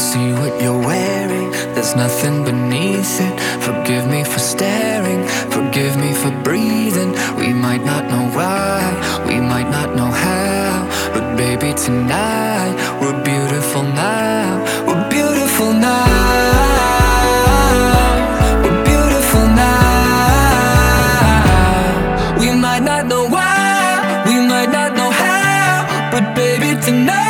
see what you're wearing. There's nothing beneath it. Forgive me for staring. Forgive me for breathing. We might not know why. We might not know how. But baby, tonight we're beautiful now. We're beautiful now. We're beautiful now. We might not know why. We might not know how. But baby, tonight.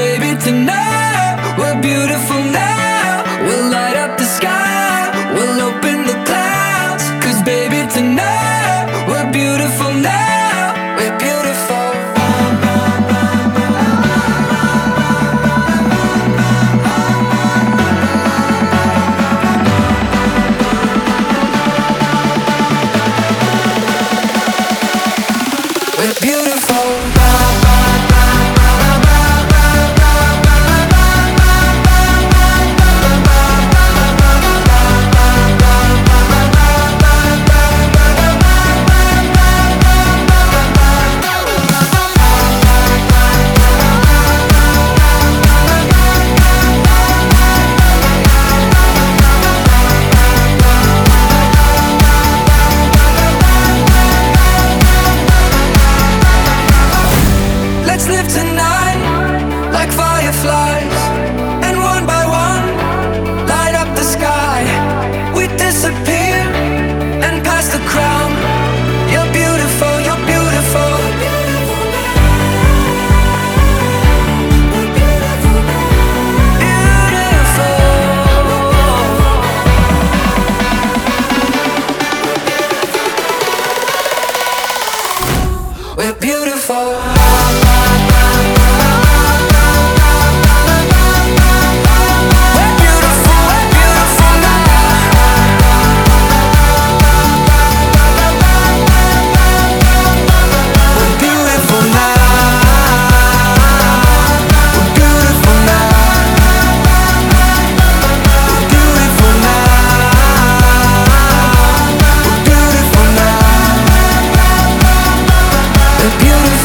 baby, tonight we're beautiful now. We'll light up the sky, we'll open the clouds. Cause baby, tonight we're beautiful now. We're beautiful. We're beautiful. beautiful